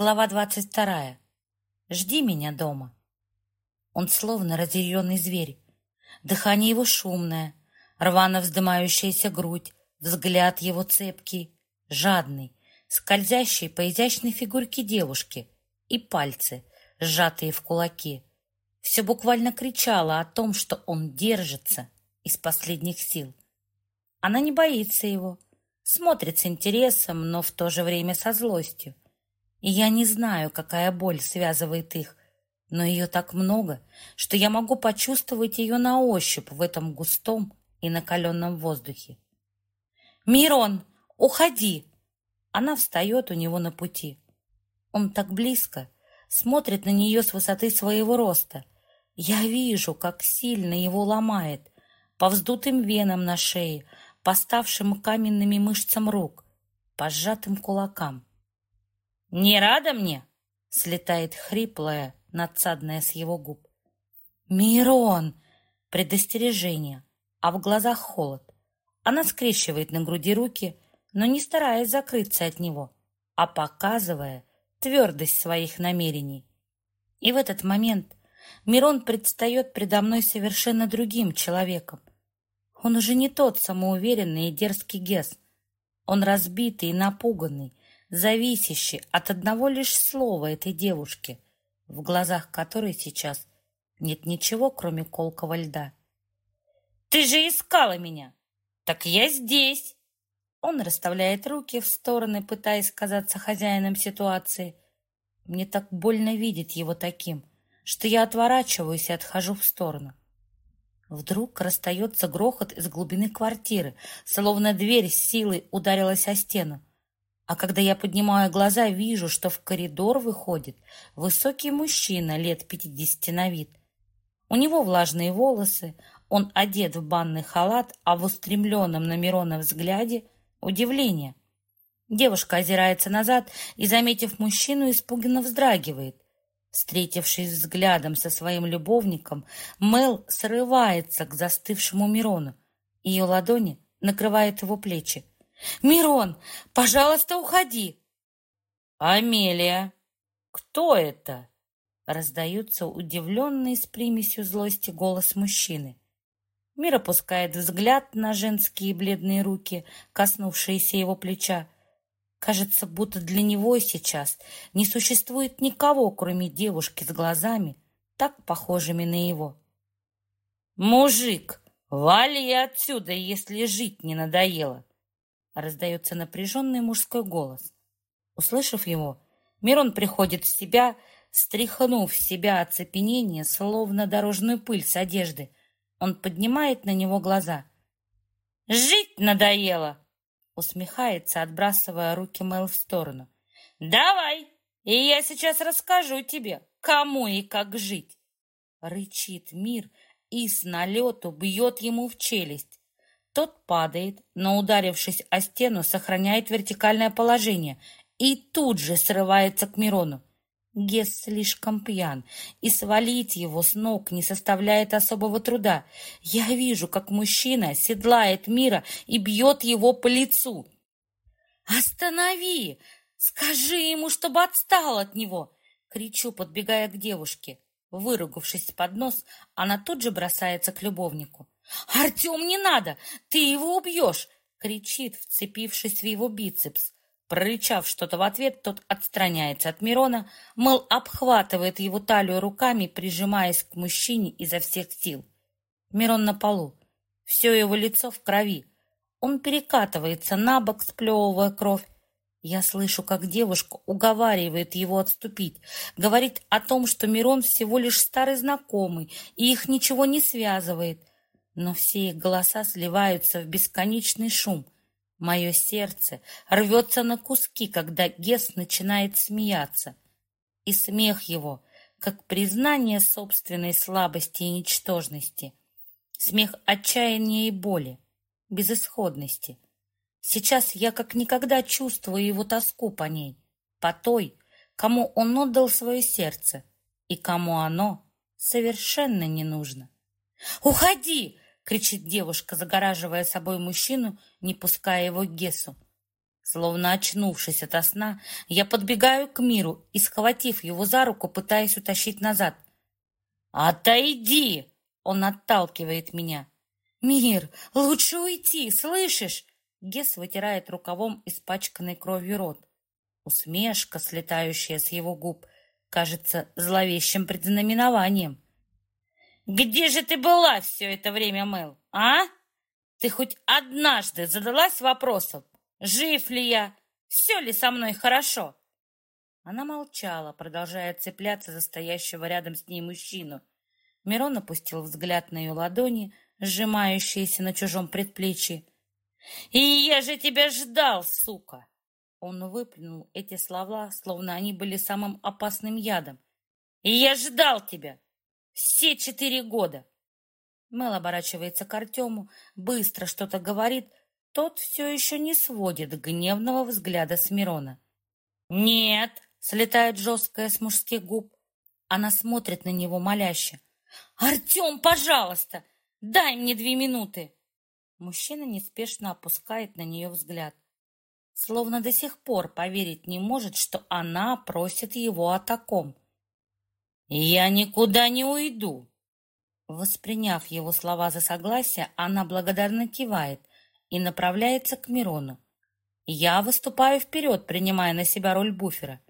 Глава двадцать вторая. Жди меня дома. Он словно разъяренный зверь. Дыхание его шумное, рвано вздымающаяся грудь, взгляд его цепкий, жадный, скользящий по изящной фигурке девушки и пальцы, сжатые в кулаки. Все буквально кричало о том, что он держится из последних сил. Она не боится его, смотрит с интересом, но в то же время со злостью. И я не знаю, какая боль связывает их, но ее так много, что я могу почувствовать ее на ощупь в этом густом и накаленном воздухе. «Мирон, уходи!» Она встает у него на пути. Он так близко, смотрит на нее с высоты своего роста. Я вижу, как сильно его ломает, по вздутым венам на шее, по ставшим каменными мышцам рук, по сжатым кулакам. «Не рада мне?» — слетает хриплая, надсадная с его губ. «Мирон!» — предостережение, а в глазах холод. Она скрещивает на груди руки, но не стараясь закрыться от него, а показывая твердость своих намерений. И в этот момент Мирон предстает предо мной совершенно другим человеком. Он уже не тот самоуверенный и дерзкий Гес. Он разбитый и напуганный, зависящий от одного лишь слова этой девушки, в глазах которой сейчас нет ничего, кроме колкого льда. «Ты же искала меня! Так я здесь!» Он расставляет руки в стороны, пытаясь казаться хозяином ситуации. Мне так больно видеть его таким, что я отворачиваюсь и отхожу в сторону. Вдруг расстается грохот из глубины квартиры, словно дверь с силой ударилась о стену. А когда я поднимаю глаза, вижу, что в коридор выходит высокий мужчина лет пятидесяти на вид. У него влажные волосы, он одет в банный халат, а в устремленном на Мирона взгляде удивление. Девушка озирается назад и, заметив мужчину, испуганно вздрагивает. Встретившись взглядом со своим любовником, Мел срывается к застывшему Мирону. Ее ладони накрывают его плечи. «Мирон, пожалуйста, уходи!» «Амелия, кто это?» Раздается удивленный с примесью злости голос мужчины. Мир опускает взгляд на женские бледные руки, коснувшиеся его плеча. Кажется, будто для него сейчас не существует никого, кроме девушки с глазами, так похожими на его. «Мужик, вали отсюда, если жить не надоело!» Раздается напряженный мужской голос. Услышав его, Мирон приходит в себя, стряхнув в себя оцепенение, словно дорожную пыль с одежды. Он поднимает на него глаза. «Жить надоело!» усмехается, отбрасывая руки Мэл в сторону. «Давай, и я сейчас расскажу тебе, кому и как жить!» Рычит мир и с налету бьет ему в челюсть. Тот падает, но, ударившись о стену, сохраняет вертикальное положение и тут же срывается к Мирону. Гес слишком пьян, и свалить его с ног не составляет особого труда. Я вижу, как мужчина седлает мира и бьет его по лицу. «Останови! Скажи ему, чтобы отстал от него!» Кричу, подбегая к девушке. Выругавшись под нос, она тут же бросается к любовнику. «Артем, не надо! Ты его убьешь!» — кричит, вцепившись в его бицепс. Прорычав что-то в ответ, тот отстраняется от Мирона, мол, обхватывает его талию руками, прижимаясь к мужчине изо всех сил. Мирон на полу. Все его лицо в крови. Он перекатывается на бок, сплевывая кровь. Я слышу, как девушка уговаривает его отступить, говорит о том, что Мирон всего лишь старый знакомый, и их ничего не связывает но все их голоса сливаются в бесконечный шум. Мое сердце рвется на куски, когда Гес начинает смеяться. И смех его, как признание собственной слабости и ничтожности. Смех отчаяния и боли, безысходности. Сейчас я как никогда чувствую его тоску по ней, по той, кому он отдал свое сердце и кому оно совершенно не нужно. «Уходи!» Кричит девушка, загораживая собой мужчину, не пуская его к Гесу. Словно очнувшись ото сна, я подбегаю к миру и, схватив его за руку, пытаюсь утащить назад. «Отойди!» — он отталкивает меня. «Мир, лучше уйти, слышишь?» Гес вытирает рукавом испачканный кровью рот. Усмешка, слетающая с его губ, кажется зловещим предзнаменованием. «Где же ты была все это время, Мэл, а? Ты хоть однажды задалась вопросом, жив ли я, все ли со мной хорошо?» Она молчала, продолжая цепляться за стоящего рядом с ней мужчину. Мирон опустил взгляд на ее ладони, сжимающиеся на чужом предплечье. «И я же тебя ждал, сука!» Он выплюнул эти слова, словно они были самым опасным ядом. «И я ждал тебя! Все четыре года!» Мел оборачивается к Артему, быстро что-то говорит. Тот все еще не сводит гневного взгляда с Мирона. «Нет!» — слетает жесткая с мужских губ. Она смотрит на него моляще. «Артем, пожалуйста, дай мне две минуты!» Мужчина неспешно опускает на нее взгляд словно до сих пор поверить не может, что она просит его о таком. «Я никуда не уйду!» Восприняв его слова за согласие, она благодарно кивает и направляется к Мирону. Я выступаю вперед, принимая на себя роль буфера.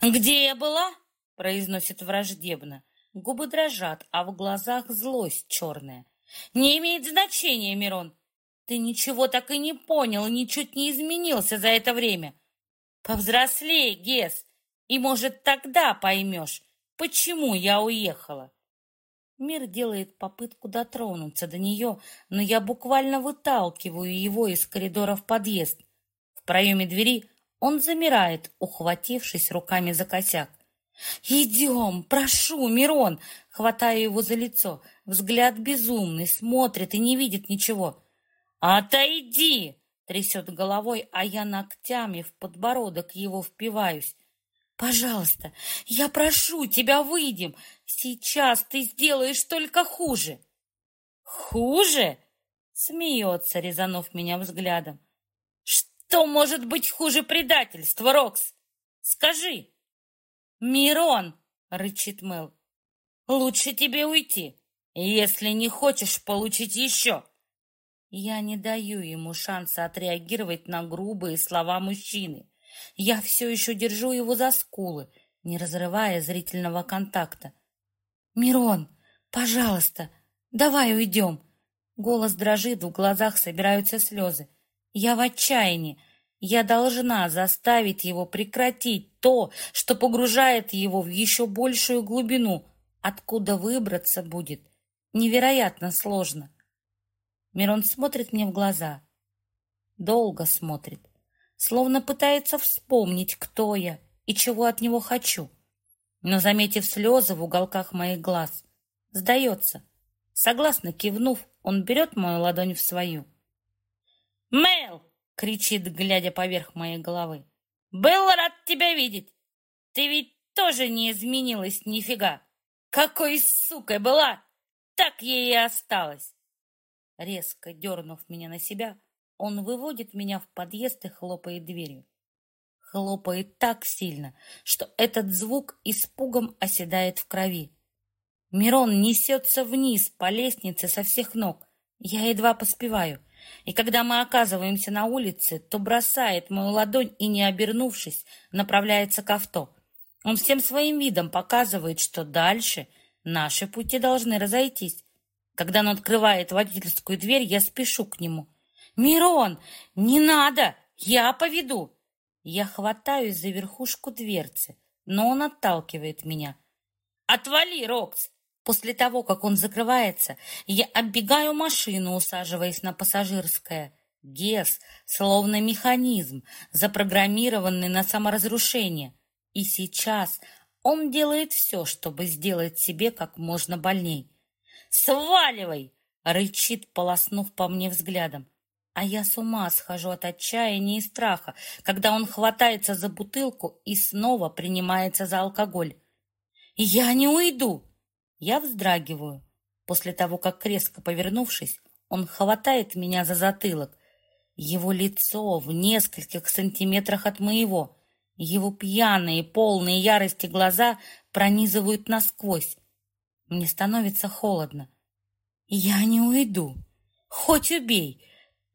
«Где я была?» — произносит враждебно. Губы дрожат, а в глазах злость черная. «Не имеет значения, Мирон. Ты ничего так и не понял ничуть не изменился за это время. Повзрослей, Гес, и, может, тогда поймешь, почему я уехала. Мир делает попытку дотронуться до нее, но я буквально выталкиваю его из коридора в подъезд. В проеме двери он замирает, ухватившись руками за косяк. «Идем, прошу, Мирон!» Хватаю его за лицо. Взгляд безумный, смотрит и не видит ничего. «Отойди!» — трясет головой, а я ногтями в подбородок его впиваюсь. «Пожалуйста, я прошу тебя, выйдем! Сейчас ты сделаешь только хуже!» «Хуже?» — смеется, резанув меня взглядом. «Что может быть хуже предательства, Рокс? Скажи!» «Мирон!» — рычит Мэл. «Лучше тебе уйти, если не хочешь получить еще!» Я не даю ему шанса отреагировать на грубые слова мужчины. Я все еще держу его за скулы, не разрывая зрительного контакта. «Мирон, пожалуйста, давай уйдем!» Голос дрожит, в глазах собираются слезы. Я в отчаянии. Я должна заставить его прекратить то, что погружает его в еще большую глубину, откуда выбраться будет невероятно сложно. Мирон смотрит мне в глаза. Долго смотрит, словно пытается вспомнить, кто я и чего от него хочу. Но, заметив слезы в уголках моих глаз, сдается. Согласно кивнув, он берет мою ладонь в свою. «Мэл!» — кричит, глядя поверх моей головы. «Был рад тебя видеть! Ты ведь тоже не изменилась нифига! Какой сукой была, так ей и осталась!» Резко дернув меня на себя, он выводит меня в подъезд и хлопает дверью. Хлопает так сильно, что этот звук испугом оседает в крови. Мирон несется вниз по лестнице со всех ног. Я едва поспеваю. И когда мы оказываемся на улице, то бросает мою ладонь и, не обернувшись, направляется к авто. Он всем своим видом показывает, что дальше наши пути должны разойтись. Когда он открывает водительскую дверь, я спешу к нему. «Мирон, не надо! Я поведу!» Я хватаюсь за верхушку дверцы, но он отталкивает меня. «Отвали, Рокс!» После того, как он закрывается, я оббегаю машину, усаживаясь на пассажирское. Гес, словно механизм, запрограммированный на саморазрушение. И сейчас он делает все, чтобы сделать себе как можно больней. «Сваливай!» — рычит, полоснув по мне взглядом. А я с ума схожу от отчаяния и страха, когда он хватается за бутылку и снова принимается за алкоголь. «Я не уйду!» Я вздрагиваю. После того, как резко повернувшись, он хватает меня за затылок. Его лицо в нескольких сантиметрах от моего. Его пьяные, полные ярости глаза пронизывают насквозь. Мне становится холодно. Я не уйду. Хоть убей.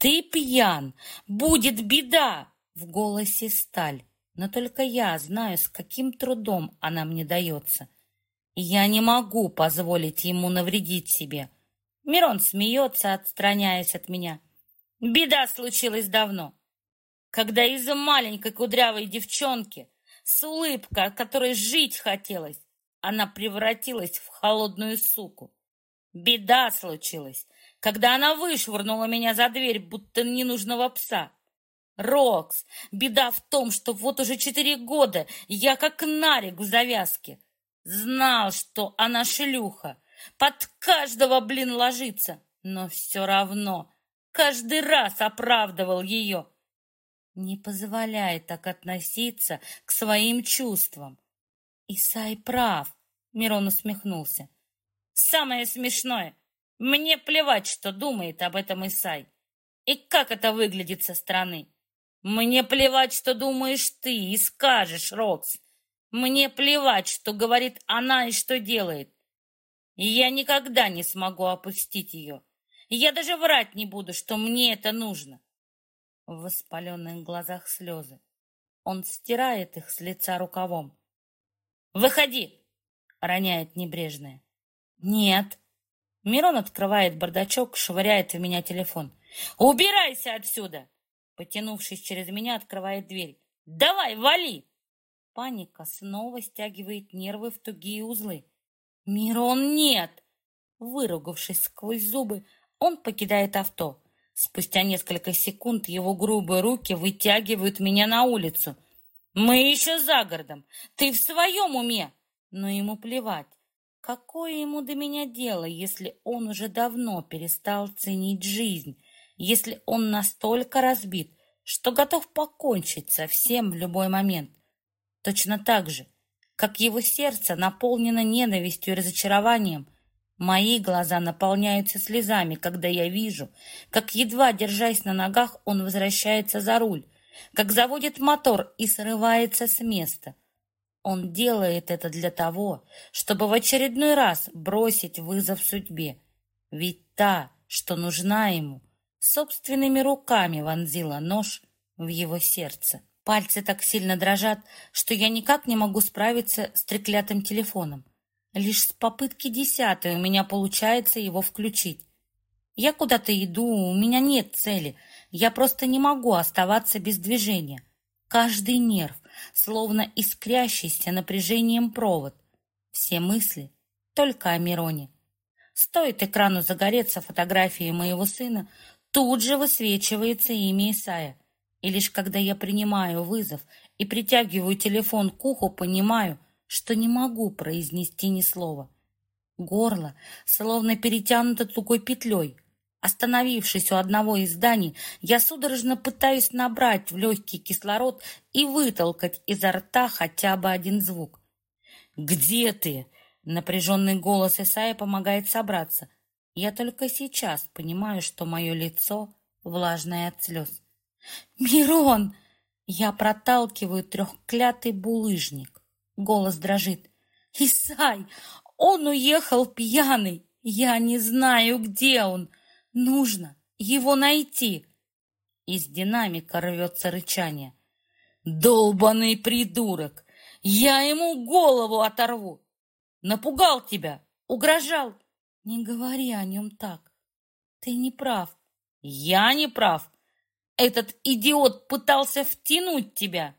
Ты пьян. Будет беда. В голосе сталь. Но только я знаю, с каким трудом она мне дается. Я не могу позволить ему навредить себе. Мирон смеется, отстраняясь от меня. Беда случилась давно, когда из-за маленькой кудрявой девчонки с улыбкой, от которой жить хотелось, она превратилась в холодную суку. Беда случилась, когда она вышвырнула меня за дверь, будто ненужного пса. Рокс, беда в том, что вот уже четыре года я как нарик в завязке. Знал, что она шлюха, под каждого, блин, ложится, но все равно каждый раз оправдывал ее. Не позволяй так относиться к своим чувствам. Исай прав, Мирон усмехнулся. Самое смешное, мне плевать, что думает об этом Исай. И как это выглядит со стороны. Мне плевать, что думаешь ты и скажешь, Рокс. Мне плевать, что говорит она и что делает. И я никогда не смогу опустить ее. Я даже врать не буду, что мне это нужно. В воспаленных глазах слезы. Он стирает их с лица рукавом. «Выходи!» — роняет небрежное. «Нет». Мирон открывает бардачок, швыряет в меня телефон. «Убирайся отсюда!» Потянувшись через меня, открывает дверь. «Давай, вали!» Паника снова стягивает нервы в тугие узлы. «Мирон, нет!» Выругавшись сквозь зубы, он покидает авто. Спустя несколько секунд его грубые руки вытягивают меня на улицу. «Мы еще за городом! Ты в своем уме!» Но ему плевать. Какое ему до меня дело, если он уже давно перестал ценить жизнь? если он настолько разбит, что готов покончить со всем в любой момент. Точно так же, как его сердце наполнено ненавистью и разочарованием, мои глаза наполняются слезами, когда я вижу, как, едва держась на ногах, он возвращается за руль, как заводит мотор и срывается с места. Он делает это для того, чтобы в очередной раз бросить вызов судьбе. Ведь та, что нужна ему — собственными руками вонзила нож в его сердце. Пальцы так сильно дрожат, что я никак не могу справиться с треклятым телефоном. Лишь с попытки десятой у меня получается его включить. Я куда-то иду, у меня нет цели. Я просто не могу оставаться без движения. Каждый нерв, словно искрящийся напряжением провод. Все мысли только о Мироне. Стоит экрану загореться фотографией моего сына, тут же высвечивается имя Исая. И лишь когда я принимаю вызов и притягиваю телефон к уху, понимаю, что не могу произнести ни слова. Горло словно перетянуто тугой петлей. Остановившись у одного из зданий, я судорожно пытаюсь набрать в легкий кислород и вытолкать изо рта хотя бы один звук. «Где ты?» Напряженный голос Исая помогает собраться. Я только сейчас понимаю, что мое лицо влажное от слез. «Мирон!» Я проталкиваю трехклятый булыжник. Голос дрожит. «Исай! Он уехал пьяный! Я не знаю, где он! Нужно его найти!» Из динамика рвется рычание. «Долбаный придурок! Я ему голову оторву! Напугал тебя! Угрожал! Не говори о нем так. Ты не прав. Я не прав. Этот идиот пытался втянуть тебя.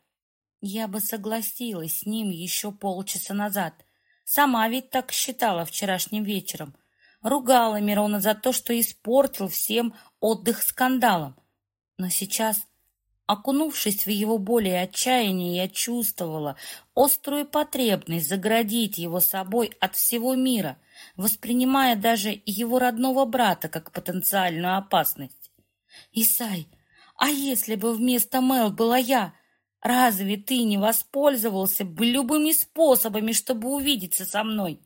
Я бы согласилась с ним еще полчаса назад. Сама ведь так считала вчерашним вечером. Ругала Мирона за то, что испортил всем отдых скандалом. Но сейчас Окунувшись в его боль и отчаяние, я чувствовала острую потребность заградить его собой от всего мира, воспринимая даже его родного брата как потенциальную опасность. «Исай, а если бы вместо Мел была я, разве ты не воспользовался бы любыми способами, чтобы увидеться со мной?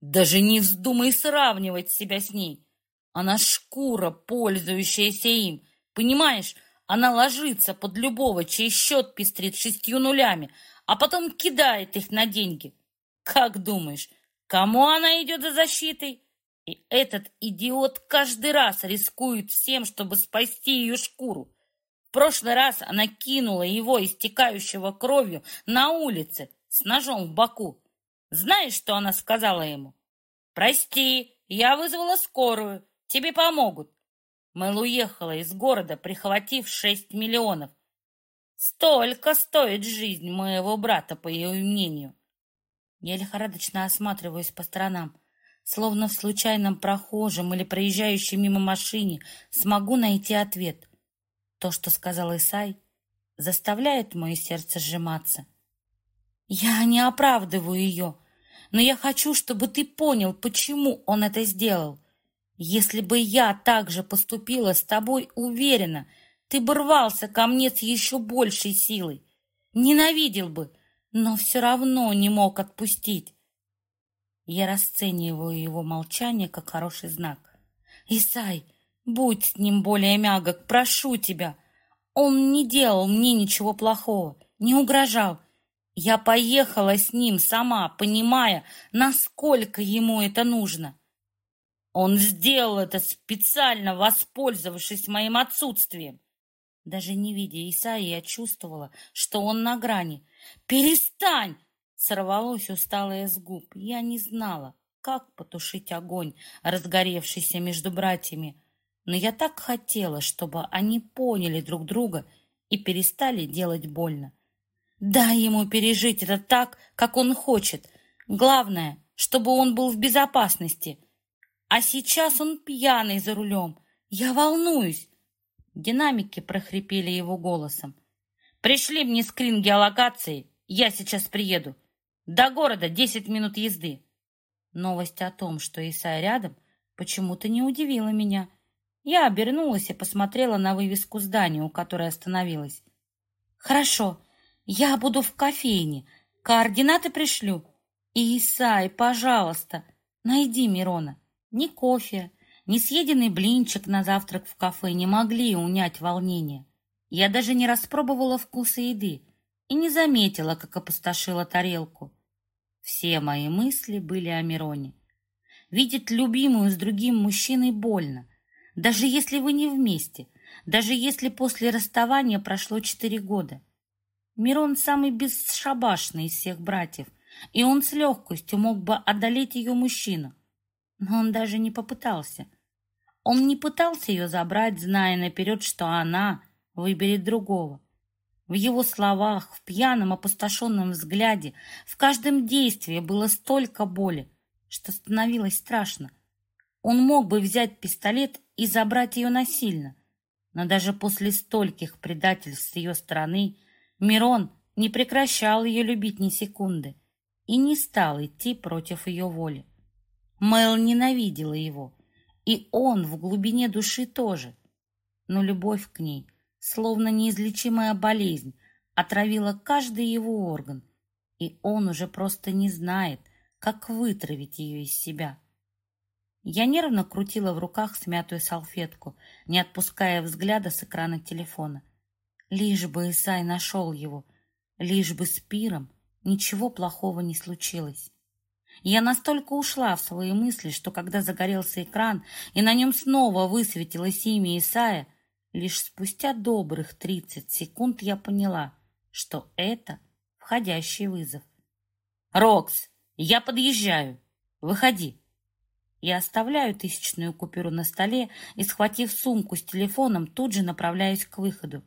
Даже не вздумай сравнивать себя с ней. Она шкура, пользующаяся им, Понимаешь, она ложится под любого, чей счет пестрит шестью нулями, а потом кидает их на деньги. Как думаешь, кому она идет за защитой? И этот идиот каждый раз рискует всем, чтобы спасти ее шкуру. В прошлый раз она кинула его, истекающего кровью, на улице с ножом в боку. Знаешь, что она сказала ему? «Прости, я вызвала скорую, тебе помогут». Мэл уехала из города, прихватив шесть миллионов. Столько стоит жизнь моего брата, по ее мнению. Я лихорадочно осматриваюсь по сторонам, словно в случайном прохожем или проезжающем мимо машине смогу найти ответ. То, что сказал Исай, заставляет мое сердце сжиматься. Я не оправдываю ее, но я хочу, чтобы ты понял, почему он это сделал. Если бы я так же поступила с тобой, уверена, ты бы рвался ко мне с еще большей силой. Ненавидел бы, но все равно не мог отпустить. Я расцениваю его молчание как хороший знак. «Исай, будь с ним более мягок, прошу тебя. Он не делал мне ничего плохого, не угрожал. Я поехала с ним сама, понимая, насколько ему это нужно. Он сделал это специально, воспользовавшись моим отсутствием. Даже не видя Исаи, я чувствовала, что он на грани. «Перестань!» — сорвалось усталое с губ. Я не знала, как потушить огонь, разгоревшийся между братьями. Но я так хотела, чтобы они поняли друг друга и перестали делать больно. Дай ему пережить это так, как он хочет. Главное, чтобы он был в безопасности. А сейчас он пьяный за рулем. Я волнуюсь. Динамики прохрипели его голосом. Пришли мне скрин геолокации, я сейчас приеду. До города десять минут езды. Новость о том, что Исай рядом, почему-то не удивила меня. Я обернулась и посмотрела на вывеску здания, у которой остановилась. «Хорошо, я буду в кофейне. Координаты пришлю. И, Исай, пожалуйста, найди Мирона. Ни кофе, ни съеденный блинчик на завтрак в кафе не могли унять волнение. Я даже не распробовала вкуса еды и не заметила, как опустошила тарелку. Все мои мысли были о Мироне. Видеть любимую с другим мужчиной больно, даже если вы не вместе, даже если после расставания прошло четыре года. Мирон самый бесшабашный из всех братьев, и он с легкостью мог бы одолеть ее мужчину. Но он даже не попытался. Он не пытался ее забрать, зная наперед, что она выберет другого. В его словах, в пьяном опустошенном взгляде, в каждом действии было столько боли, что становилось страшно. Он мог бы взять пистолет и забрать ее насильно, но даже после стольких предательств с ее стороны Мирон не прекращал ее любить ни секунды и не стал идти против ее воли. Мэл ненавидела его, и он в глубине души тоже. Но любовь к ней, словно неизлечимая болезнь, отравила каждый его орган, и он уже просто не знает, как вытравить ее из себя. Я нервно крутила в руках смятую салфетку, не отпуская взгляда с экрана телефона. Лишь бы Исай нашел его, лишь бы с Пиром ничего плохого не случилось. Я настолько ушла в свои мысли, что когда загорелся экран и на нем снова высветилось имя Исая, лишь спустя добрых тридцать секунд я поняла, что это входящий вызов. «Рокс, я подъезжаю. Выходи». Я оставляю тысячную купюру на столе и, схватив сумку с телефоном, тут же направляюсь к выходу.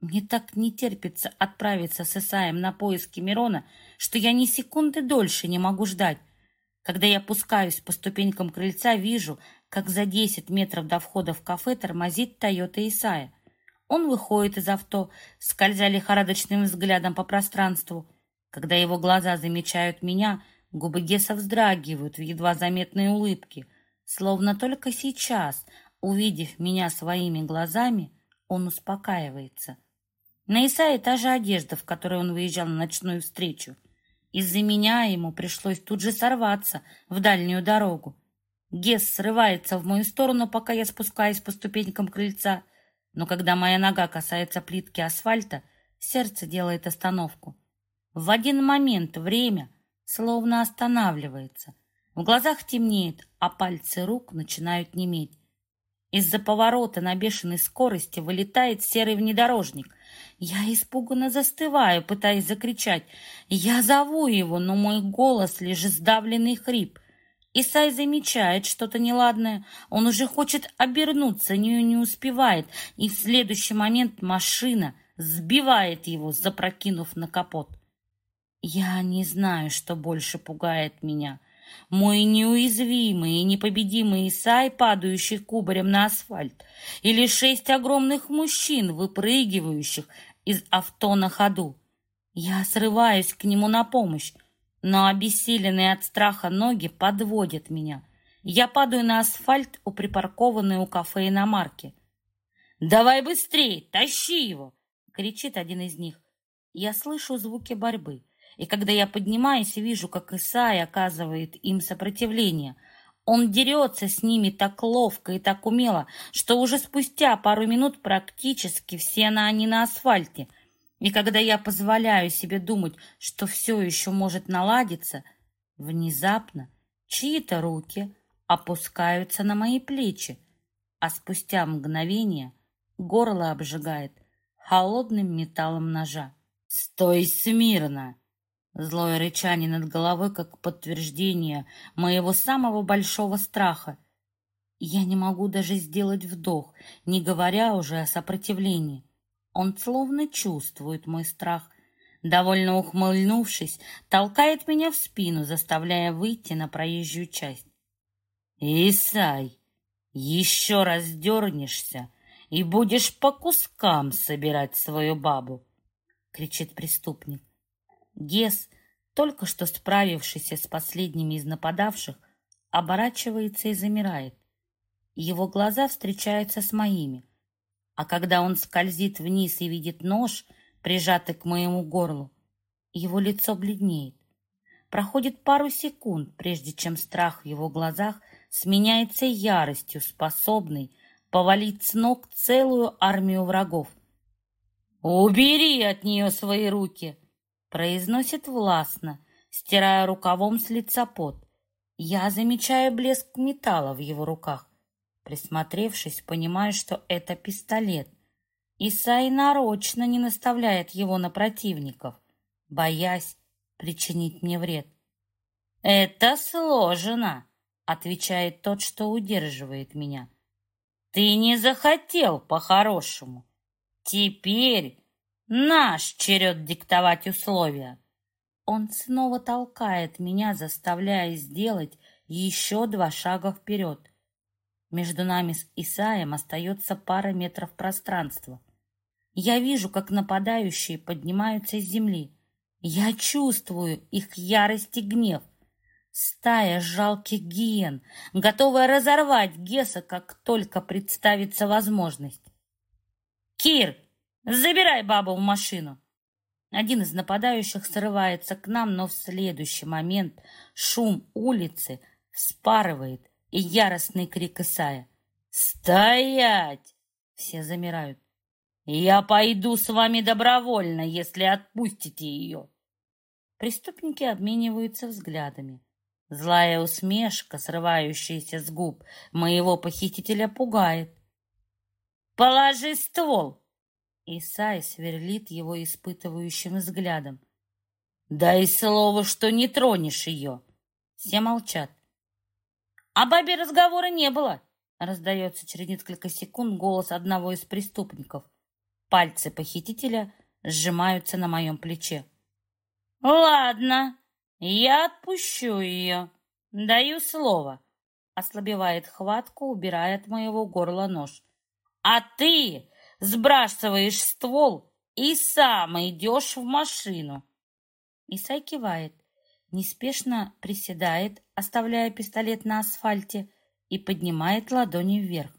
Мне так не терпится отправиться с Исаем на поиски Мирона, что я ни секунды дольше не могу ждать. Когда я пускаюсь по ступенькам крыльца, вижу, как за десять метров до входа в кафе тормозит Тойота Исая. Он выходит из авто, скользя лихорадочным взглядом по пространству. Когда его глаза замечают меня, губы Геса вздрагивают в едва заметной улыбке, словно только сейчас, увидев меня своими глазами, он успокаивается. На Исае та же одежда, в которой он выезжал на ночную встречу. Из-за меня ему пришлось тут же сорваться в дальнюю дорогу. Гес срывается в мою сторону, пока я спускаюсь по ступенькам крыльца. но когда моя нога касается плитки асфальта, сердце делает остановку. В один момент время словно останавливается. В глазах темнеет, а пальцы рук начинают неметь. Из-за поворота на бешеной скорости вылетает серый внедорожник. Я испуганно застываю, пытаясь закричать. Я зову его, но мой голос лишь сдавленный хрип. Исай замечает что-то неладное. Он уже хочет обернуться, но не успевает, и в следующий момент машина сбивает его, запрокинув на капот. Я не знаю, что больше пугает меня — мой неуязвимый и непобедимый Исай, падающий кубарем на асфальт, или шесть огромных мужчин, выпрыгивающих из авто на ходу. Я срываюсь к нему на помощь, но обессиленные от страха ноги подводят меня. Я падаю на асфальт у припаркованной у кафе иномарки. «Давай быстрее, тащи его!» — кричит один из них. Я слышу звуки борьбы. И когда я поднимаюсь и вижу, как Исай оказывает им сопротивление, он дерется с ними так ловко и так умело, что уже спустя пару минут практически все на они на асфальте. И когда я позволяю себе думать, что все еще может наладиться, внезапно чьи-то руки опускаются на мои плечи, а спустя мгновение горло обжигает холодным металлом ножа. «Стой смирно!» Злое рычание над головой как подтверждение моего самого большого страха. Я не могу даже сделать вдох, не говоря уже о сопротивлении. Он словно чувствует мой страх. Довольно ухмыльнувшись, толкает меня в спину, заставляя выйти на проезжую часть. «Исай, еще раз дернешься и будешь по кускам собирать свою бабу!» — кричит преступник. Гес, только что справившийся с последними из нападавших, оборачивается и замирает. Его глаза встречаются с моими, а когда он скользит вниз и видит нож, прижатый к моему горлу, его лицо бледнеет. Проходит пару секунд, прежде чем страх в его глазах сменяется яростью, способной повалить с ног целую армию врагов. «Убери от нее свои руки!» Произносит властно, стирая рукавом с лица пот. Я замечаю блеск металла в его руках. Присмотревшись, понимаю, что это пистолет. Исай нарочно не наставляет его на противников, боясь причинить мне вред. «Это сложно», — отвечает тот, что удерживает меня. «Ты не захотел по-хорошему. Теперь Наш черед диктовать условия. Он снова толкает меня, заставляя сделать еще два шага вперед. Между нами с Исаем остается пара метров пространства. Я вижу, как нападающие поднимаются с земли. Я чувствую их ярость и гнев. Стая жалких гиен, готовая разорвать Геса, как только представится возможность. «Кир, Забирай бабу в машину!» Один из нападающих срывается к нам, но в следующий момент шум улицы вспарывает и яростный крик Исая. «Стоять!» Все замирают. «Я пойду с вами добровольно, если отпустите ее!» Преступники обмениваются взглядами. Злая усмешка, срывающаяся с губ моего похитителя, пугает. «Положи ствол!» Исай сверлит его испытывающим взглядом. «Дай слово, что не тронешь ее!» Все молчат. «О бабе разговора не было!» Раздается через несколько секунд голос одного из преступников. Пальцы похитителя сжимаются на моем плече. «Ладно, я отпущу ее. Даю слово!» Ослабевает хватку, убирая от моего горла нож. «А ты сбрасываешь ствол и сам идешь в машину. Исай кивает, неспешно приседает, оставляя пистолет на асфальте, и поднимает ладони вверх.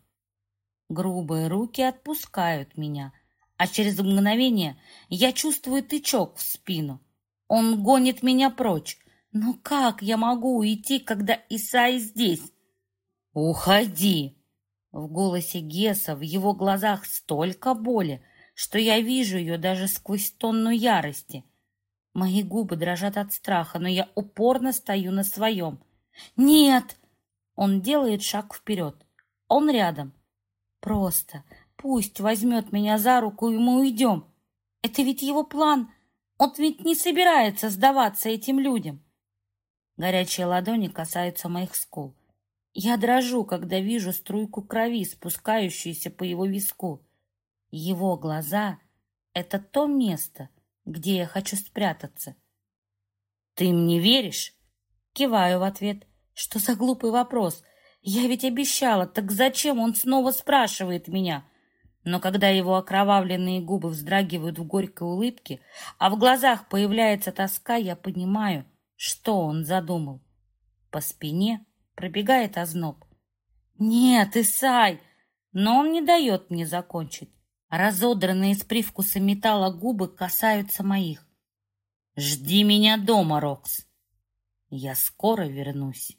Грубые руки отпускают меня, а через мгновение я чувствую тычок в спину. Он гонит меня прочь. Но как я могу уйти, когда Исай здесь? «Уходи!» В голосе Геса, в его глазах столько боли, что я вижу ее даже сквозь тонну ярости. Мои губы дрожат от страха, но я упорно стою на своем. «Нет!» Он делает шаг вперед. Он рядом. «Просто пусть возьмет меня за руку, и мы уйдем. Это ведь его план. Он ведь не собирается сдаваться этим людям». Горячие ладони касаются моих скул. Я дрожу, когда вижу струйку крови, спускающуюся по его виску. Его глаза — это то место, где я хочу спрятаться. «Ты мне веришь?» Киваю в ответ. «Что за глупый вопрос? Я ведь обещала, так зачем он снова спрашивает меня?» Но когда его окровавленные губы вздрагивают в горькой улыбке, а в глазах появляется тоска, я понимаю, что он задумал. По спине пробегает озноб. «Нет, Исай!» Но он не дает мне закончить. Разодранные с привкуса металла губы касаются моих. «Жди меня дома, Рокс. Я скоро вернусь».